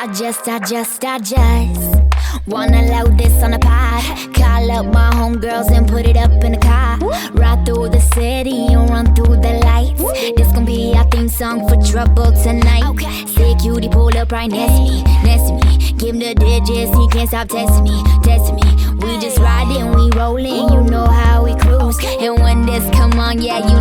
I just, I just, I just wanna load this on a pod. Call up my homegirls and put it up in the car. Ride through the city and run through the lights. This gon' be our theme song for trouble tonight. Say cutie pull up right next to me, next to me. Give him the digits, he can't stop testing me, testing me. We just riding, we rolling, you know how we cruise. And when this come on, yeah, you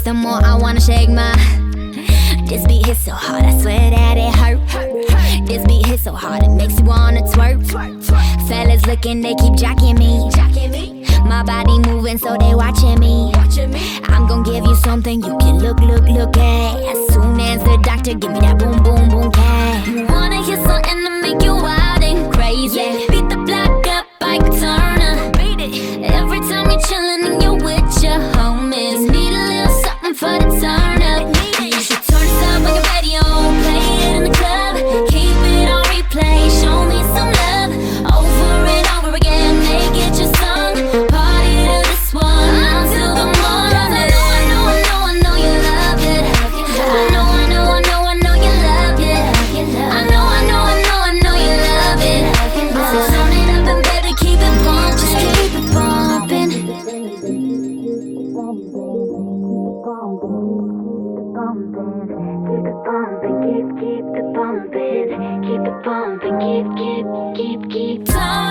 gets, the more I wanna shake my. This beat hits so hard, I swear that it hurt. This beat hits so hard, it makes you wanna twerk. Fellas looking, they keep jacking me. My body moving, so they watching me. I'm gonna give you something you can look, look, look at. As soon as the doctor give me that boom, Keep it bumping, keep, keep the bumping, keep it bumping, keep, keep, keep, keep.